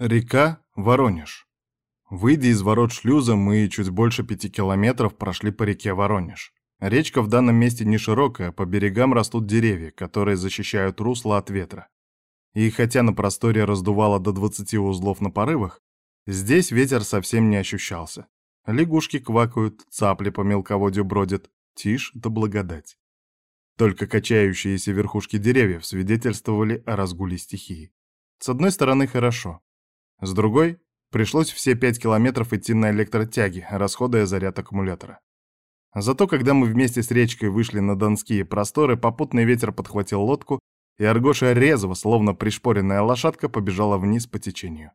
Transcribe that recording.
Река Воронеж. Выйдя из ворот шлюза, мы чуть больше пяти километров прошли по реке Воронеж. Речка в данном месте не широкая, по берегам растут деревья, которые защищают русло от ветра. И хотя на просторе раздувало до 20 узлов на порывах, здесь ветер совсем не ощущался. Лягушки квакают, цапли по мелководью бродят, тишь да благодать. Только качающиеся верхушки деревьев свидетельствовали о разгуле стихии. С одной стороны, хорошо. С другой, пришлось все пять километров идти на электротяге, расходуя заряд аккумулятора. Зато когда мы вместе с речкой вышли на донские просторы, попутный ветер подхватил лодку, и Аргоша резво, словно пришпоренная лошадка, побежала вниз по течению.